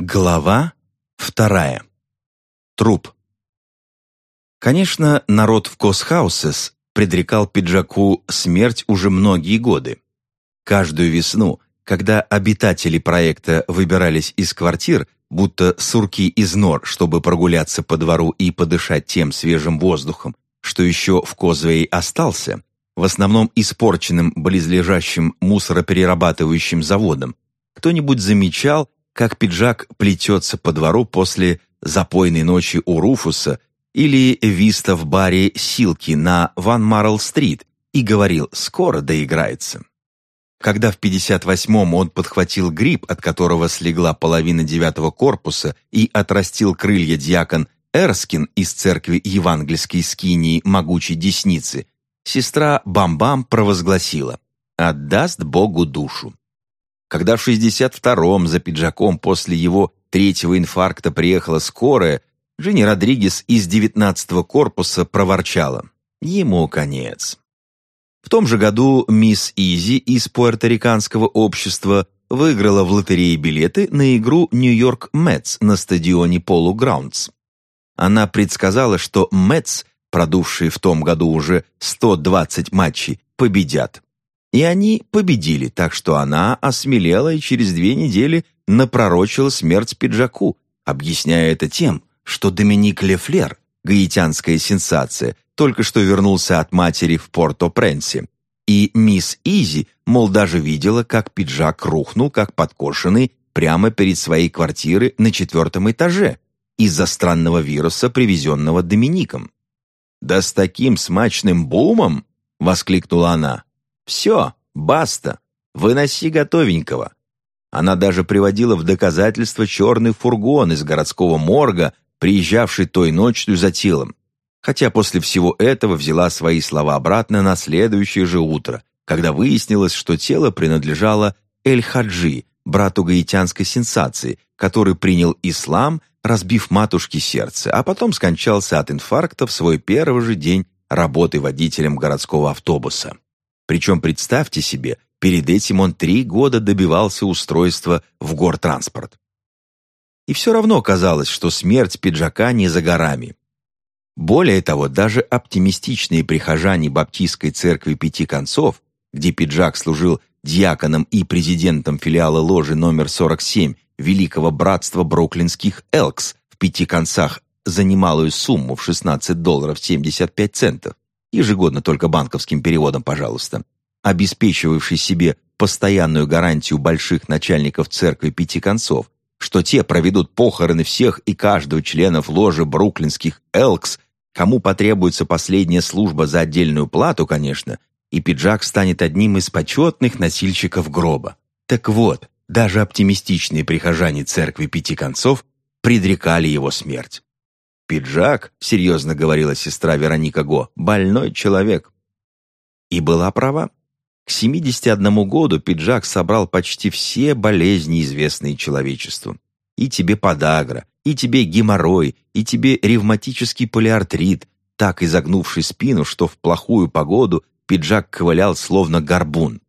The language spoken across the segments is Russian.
Глава вторая. Труп. Конечно, народ в Косхаусес предрекал пиджаку смерть уже многие годы. Каждую весну, когда обитатели проекта выбирались из квартир, будто сурки из нор, чтобы прогуляться по двору и подышать тем свежим воздухом, что еще в Козвее остался, в основном испорченным близлежащим мусороперерабатывающим заводом, кто-нибудь замечал, как пиджак плетется по двору после запойной ночи у Руфуса или виста в баре «Силки» на Ван Марл-стрит и говорил «скоро доиграется». Когда в 58-м он подхватил грипп, от которого слегла половина девятого корпуса и отрастил крылья дьякон Эрскин из церкви евангельской скинии могучей десницы, сестра Бам-Бам провозгласила «Отдаст Богу душу». Когда в 62-м за пиджаком после его третьего инфаркта приехала скорая, Женя Родригес из 19-го корпуса проворчала. Ему конец. В том же году мисс Изи из пуэрториканского общества выиграла в лотерее билеты на игру Нью-Йорк Мэтс на стадионе Полу Граундс. Она предсказала, что Мэтс, продувшие в том году уже 120 матчей, победят. И они победили, так что она осмелела и через две недели напророчила смерть пиджаку, объясняя это тем, что Доминик Лефлер, гаитянская сенсация, только что вернулся от матери в Порто-Пренсе, и мисс Изи, мол, даже видела, как пиджак рухнул, как подкошенный, прямо перед своей квартирой на четвертом этаже из-за странного вируса, привезенного Домиником. «Да с таким смачным бумом!» — воскликнула она. Все, баста, выноси готовенького. Она даже приводила в доказательство черный фургон из городского морга, приезжавший той ночью за телом. Хотя после всего этого взяла свои слова обратно на следующее же утро, когда выяснилось, что тело принадлежало Эль-Хаджи, брату гаитянской сенсации, который принял ислам, разбив матушке сердце, а потом скончался от инфаркта в свой первый же день работы водителем городского автобуса. Причем, представьте себе, перед этим он три года добивался устройства в гортранспорт. И все равно казалось, что смерть пиджака не за горами. Более того, даже оптимистичные прихожане Баптистской церкви Пяти Концов, где пиджак служил диаконом и президентом филиала ложи номер 47 Великого Братства Бруклинских Элкс в Пяти Концах за немалую сумму в 16 долларов 75 центов, ежегодно только банковским переводом, пожалуйста, обеспечивавший себе постоянную гарантию больших начальников церкви пяти концов, что те проведут похороны всех и каждого членов ложи бруклинских «Элкс», кому потребуется последняя служба за отдельную плату, конечно, и пиджак станет одним из почетных носильщиков гроба. Так вот, даже оптимистичные прихожане церкви пяти концов предрекали его смерть. «Пиджак», — серьезно говорила сестра Вероника Го, — «больной человек». И была права. К 71 году пиджак собрал почти все болезни, известные человечеству. И тебе подагра, и тебе геморрой, и тебе ревматический полиартрит, так изогнувший спину, что в плохую погоду пиджак ковылял словно горбун.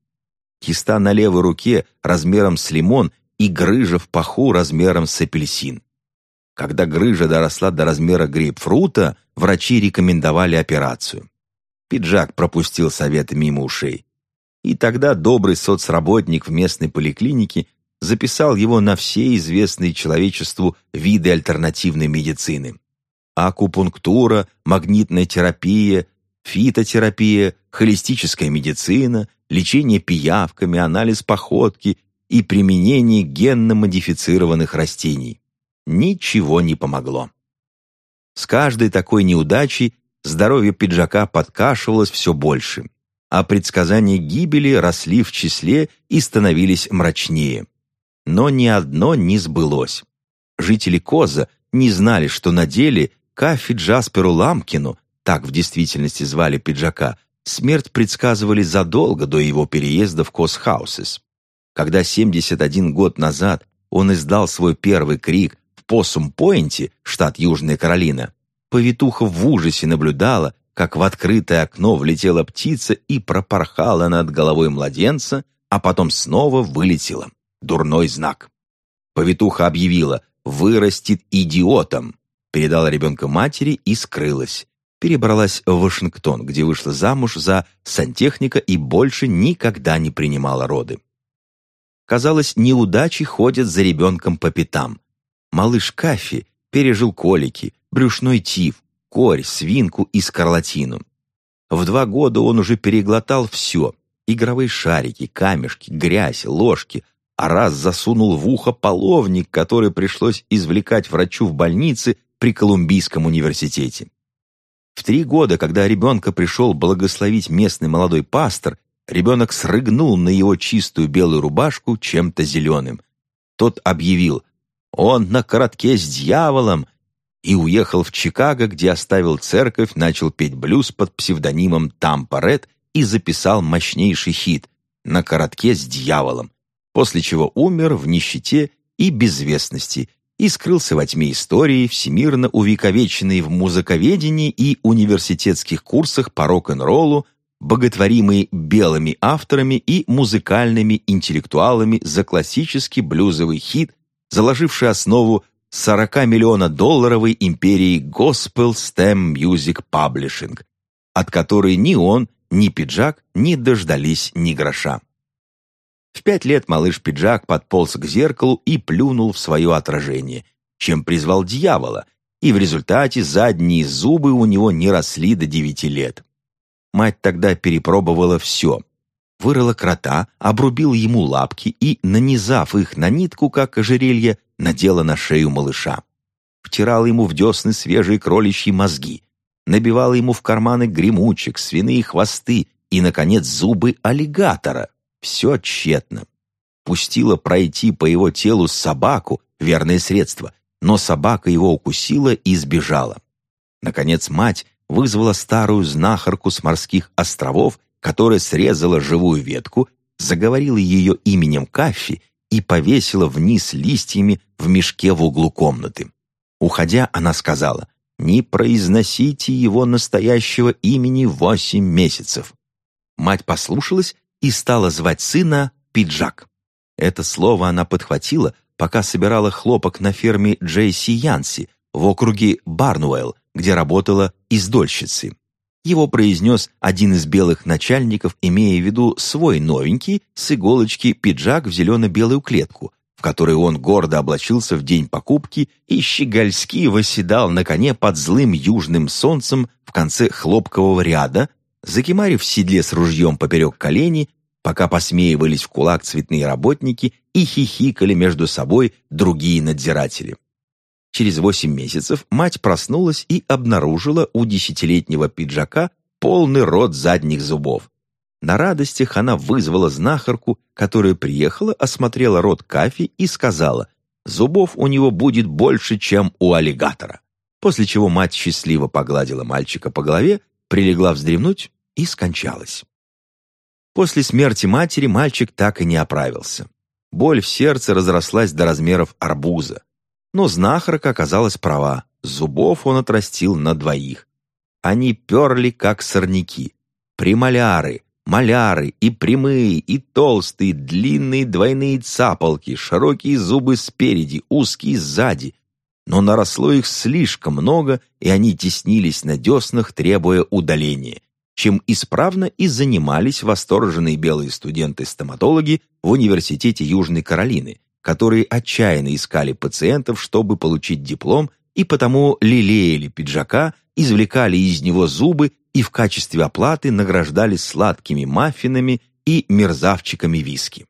Киста на левой руке размером с лимон и грыжа в паху размером с апельсин. Когда грыжа доросла до размера грейпфрута, врачи рекомендовали операцию. Пиджак пропустил советы мимо ушей. И тогда добрый соцработник в местной поликлинике записал его на все известные человечеству виды альтернативной медицины. Акупунктура, магнитная терапия, фитотерапия, холистическая медицина, лечение пиявками, анализ походки и применение генно-модифицированных растений ничего не помогло. С каждой такой неудачей здоровье пиджака подкашивалось все больше, а предсказания гибели росли в числе и становились мрачнее. Но ни одно не сбылось. Жители Коза не знали, что на деле Кафи Джасперу Ламкину, так в действительности звали пиджака, смерть предсказывали задолго до его переезда в Козхаусес. Когда 71 год назад он издал свой первый крик Поссум-Пойнте, штат Южная Каролина, повитуха в ужасе наблюдала, как в открытое окно влетела птица и пропорхала над головой младенца, а потом снова вылетела. Дурной знак. Повитуха объявила «вырастет идиотом», передала ребенка матери и скрылась. Перебралась в Вашингтон, где вышла замуж за сантехника и больше никогда не принимала роды. Казалось, неудачи ходят за ребенком по пятам. Малыш Кафи пережил колики, брюшной тиф, корь, свинку и скарлатину. В два года он уже переглотал все — игровые шарики, камешки, грязь, ложки, а раз засунул в ухо половник, который пришлось извлекать врачу в больнице при Колумбийском университете. В три года, когда ребенка пришел благословить местный молодой пастор, ребенок срыгнул на его чистую белую рубашку чем-то зеленым. Тот объявил «Он на коротке с дьяволом!» и уехал в Чикаго, где оставил церковь, начал петь блюз под псевдонимом Тампа и записал мощнейший хит «На коротке с дьяволом», после чего умер в нищете и безвестности и скрылся во тьме истории, всемирно увековеченной в музыковедении и университетских курсах по рок-н-роллу, боготворимый белыми авторами и музыкальными интеллектуалами за классический блюзовый хит, заложивший основу 40 миллиона долларовой империи Gospel STEM Music Publishing, от которой ни он, ни пиджак не дождались ни гроша. В пять лет малыш-пиджак подполз к зеркалу и плюнул в свое отражение, чем призвал дьявола, и в результате задние зубы у него не росли до девяти лет. Мать тогда перепробовала все. Вырыла крота, обрубила ему лапки и, нанизав их на нитку, как ожерелье, надела на шею малыша. Втирала ему в десны свежие кроличьи мозги, набивала ему в карманы гремучек, свиные хвосты и, наконец, зубы аллигатора. Все тщетно. Пустила пройти по его телу собаку, верное средство, но собака его укусила и сбежала. Наконец мать вызвала старую знахарку с морских островов, которая срезала живую ветку, заговорила ее именем Каффи и повесила вниз листьями в мешке в углу комнаты. Уходя, она сказала, «Не произносите его настоящего имени восемь месяцев». Мать послушалась и стала звать сына Пиджак. Это слово она подхватила, пока собирала хлопок на ферме Джейси Янси в округе Барнуэлл, где работала издольщицей. Его произнес один из белых начальников, имея в виду свой новенький с иголочки пиджак в зелено-белую клетку, в которой он гордо облачился в день покупки и щегольски восседал на коне под злым южным солнцем в конце хлопкового ряда, закимарив в седле с ружьем поперек колени, пока посмеивались в кулак цветные работники и хихикали между собой другие надзиратели. Через восемь месяцев мать проснулась и обнаружила у десятилетнего пиджака полный рот задних зубов. На радостях она вызвала знахарку, которая приехала, осмотрела рот Кафи и сказала, «Зубов у него будет больше, чем у аллигатора». После чего мать счастливо погладила мальчика по голове, прилегла вздремнуть и скончалась. После смерти матери мальчик так и не оправился. Боль в сердце разрослась до размеров арбуза. Но знахарка оказалась права, зубов он отрастил на двоих. Они перли, как сорняки. Премоляры, маляры, и прямые, и толстые, длинные двойные цапалки, широкие зубы спереди, узкие сзади. Но наросло их слишком много, и они теснились на деснах, требуя удаления, чем исправно и занимались восторженные белые студенты-стоматологи в Университете Южной Каролины, которые отчаянно искали пациентов, чтобы получить диплом, и потому лелеяли пиджака, извлекали из него зубы и в качестве оплаты награждали сладкими маффинами и мерзавчиками виски.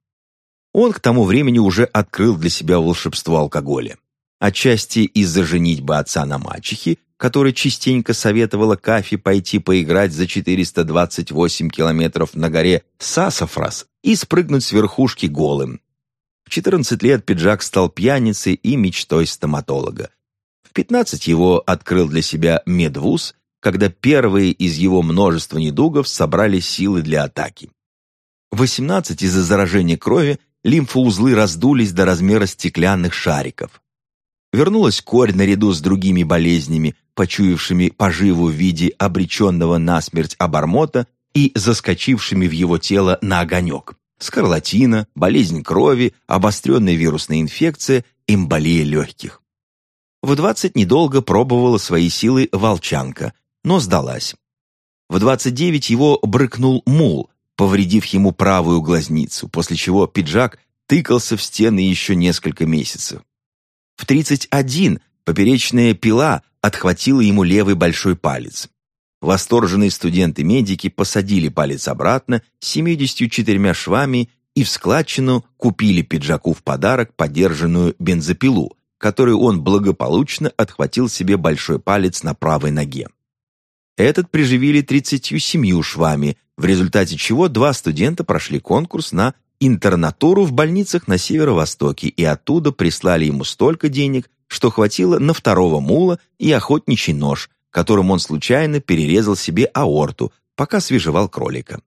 Он к тому времени уже открыл для себя волшебство алкоголя. Отчасти из-за женитьбы отца на мачехе, который частенько советовала Кафи пойти поиграть за 428 километров на горе Сасафрас и спрыгнуть с верхушки голым, в 14 лет пиджак стал пьяницей и мечтой стоматолога. В 15 его открыл для себя медвуз, когда первые из его множества недугов собрали силы для атаки. В 18 из-за заражения крови лимфоузлы раздулись до размера стеклянных шариков. Вернулась корь наряду с другими болезнями, почуявшими поживу в виде обреченного насмерть обормота и заскочившими в его тело на огонек. Скарлатина, болезнь крови, обостренная вирусная инфекция, эмболия легких. В 20 недолго пробовала свои силы волчанка, но сдалась. В 29 его брыкнул мул, повредив ему правую глазницу, после чего пиджак тыкался в стены еще несколько месяцев. В 31 поперечная пила отхватила ему левый большой палец. Восторженные студенты-медики посадили палец обратно с 74 швами и в складчину купили пиджаку в подарок подержанную бензопилу, которую он благополучно отхватил себе большой палец на правой ноге. Этот приживили 37 швами, в результате чего два студента прошли конкурс на интернатуру в больницах на северо-востоке и оттуда прислали ему столько денег, что хватило на второго мула и охотничий нож, которым он случайно перерезал себе аорту, пока свежевал кролика.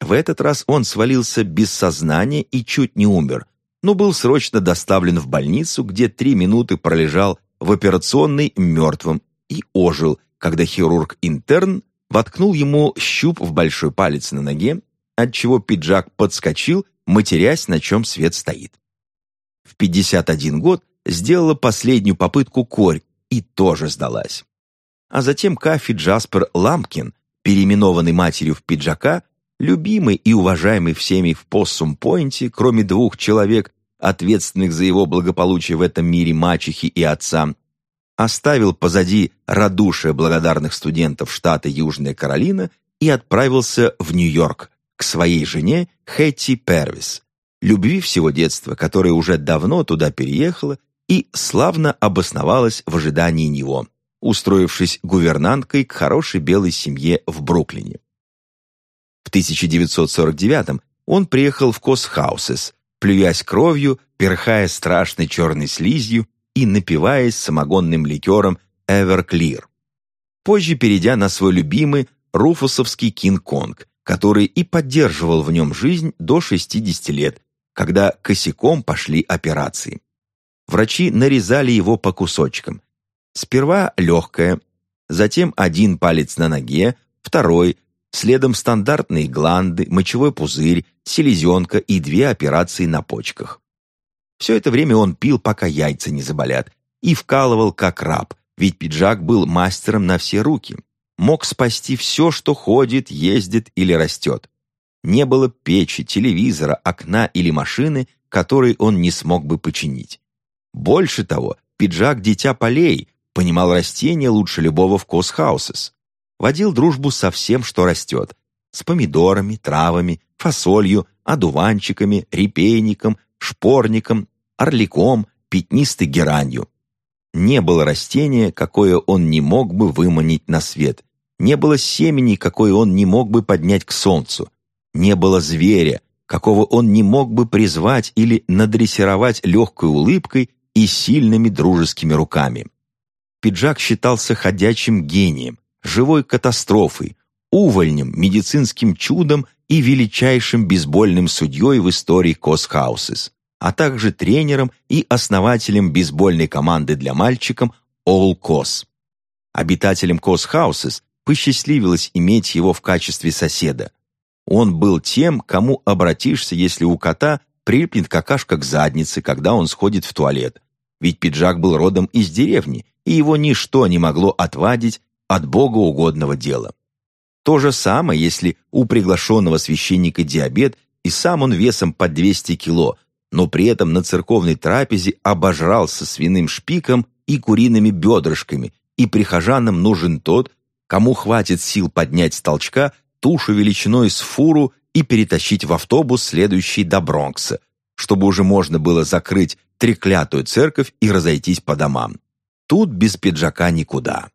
В этот раз он свалился без сознания и чуть не умер, но был срочно доставлен в больницу, где три минуты пролежал в операционной мертвым и ожил, когда хирург-интерн воткнул ему щуп в большой палец на ноге, отчего пиджак подскочил, матерясь, на чем свет стоит. В 51 год сделала последнюю попытку корь и тоже сдалась. А затем Кафи Джаспер Ламкин, переименованный матерью в пиджака, любимый и уважаемый всеми в Поссум-Пойнте, кроме двух человек, ответственных за его благополучие в этом мире мачехи и отца, оставил позади радушие благодарных студентов штата Южная Каролина и отправился в Нью-Йорк к своей жене Хэтти Первис, любви всего детства, которая уже давно туда переехала и славно обосновалась в ожидании него, устроившись гувернанткой к хорошей белой семье в Бруклине. В 1949 он приехал в Косхаусес, плюясь кровью, перхая страшной черной слизью и напиваясь самогонным ликером Эверклир. Позже перейдя на свой любимый руфусовский Кинг-Конг, который и поддерживал в нем жизнь до 60 лет, когда косяком пошли операции. Врачи нарезали его по кусочкам. Сперва легкое, затем один палец на ноге, второй, следом стандартные гланды, мочевой пузырь, селезенка и две операции на почках. Все это время он пил, пока яйца не заболят, и вкалывал как раб, ведь пиджак был мастером на все руки. Мог спасти все, что ходит, ездит или растет. Не было печи, телевизора, окна или машины, которые он не смог бы починить. Больше того, пиджак «Дитя полей» понимал растения лучше любого в Косхаусес. Водил дружбу со всем, что растет. С помидорами, травами, фасолью, одуванчиками, репейником, шпорником, орликом, пятнистой геранью. Не было растения, какое он не мог бы выманить на свет. Не было семени, какое он не мог бы поднять к солнцу. Не было зверя, какого он не мог бы призвать или надрессировать легкой улыбкой и сильными дружескими руками. Пиджак считался ходячим гением, живой катастрофой, увольнем, медицинским чудом и величайшим бейсбольным судьей в истории Косхаусес, а также тренером и основателем бейсбольной команды для мальчиков All Кос. Обитателям Косхаусес посчастливилось иметь его в качестве соседа. Он был тем, кому обратишься, если у кота прилипнет какашка к заднице, когда он сходит в туалет, ведь пиджак был родом из деревни, и его ничто не могло отвадить от богоугодного дела. То же самое, если у приглашенного священника диабет, и сам он весом под 200 кило, но при этом на церковной трапезе обожрался свиным шпиком и куриными бедрышками, и прихожанам нужен тот, кому хватит сил поднять с толчка тушу величиной с фуру и перетащить в автобус, следующий до Бронкса, чтобы уже можно было закрыть треклятую церковь и разойтись по домам. Тут без пиджака никуда.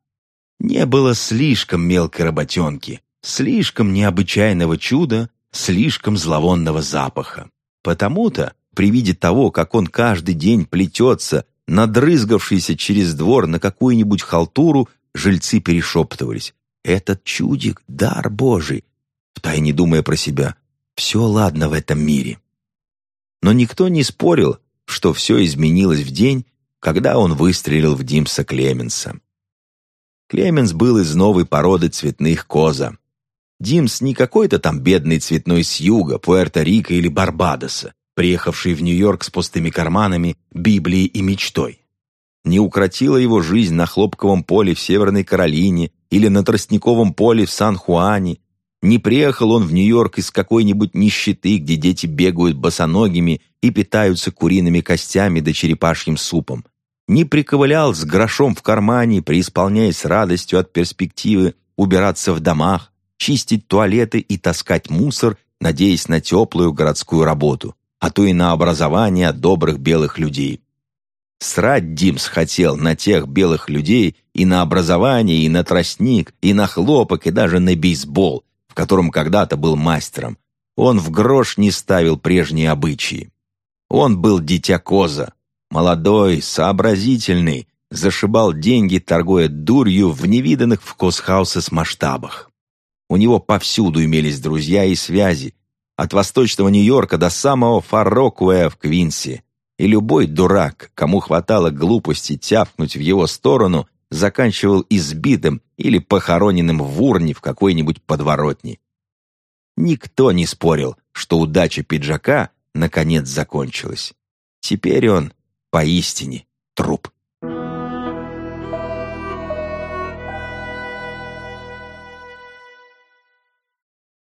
Не было слишком мелкой работенки, слишком необычайного чуда, слишком зловонного запаха. Потому-то, при виде того, как он каждый день плетется, надрызгавшийся через двор на какую-нибудь халтуру, жильцы перешептывались. «Этот чудик — дар Божий!» Втайне думая про себя, «Все ладно в этом мире». Но никто не спорил, что все изменилось в день, когда он выстрелил в Димса Клеменса. Клеменс был из новой породы цветных коза. Димс не какой-то там бедный цветной с юга, Пуэрто-Рико или Барбадоса, приехавший в Нью-Йорк с пустыми карманами, Библией и мечтой. Не укротила его жизнь на хлопковом поле в Северной Каролине или на тростниковом поле в Сан-Хуане. Не приехал он в Нью-Йорк из какой-нибудь нищеты, где дети бегают босоногими и питаются куриными костями да черепашьим супом. Не приковылял с грошом в кармане, преисполняясь радостью от перспективы убираться в домах, чистить туалеты и таскать мусор, надеясь на теплую городскую работу, а то и на образование добрых белых людей. Срать Димс хотел на тех белых людей и на образование, и на тростник, и на хлопок, и даже на бейсбол, в котором когда-то был мастером. Он в грош не ставил прежние обычаи. Он был дитя коза, молодой, сообразительный, зашибал деньги, торгуя дурью в невиданных в Косхаусес масштабах. У него повсюду имелись друзья и связи, от восточного Нью-Йорка до самого Фаррокуэя в Квинси. И любой дурак, кому хватало глупости тявкнуть в его сторону, заканчивал избитым или похороненным в урне в какой-нибудь подворотне. Никто не спорил, что удача пиджака наконец закончилась. Теперь он поистине труп.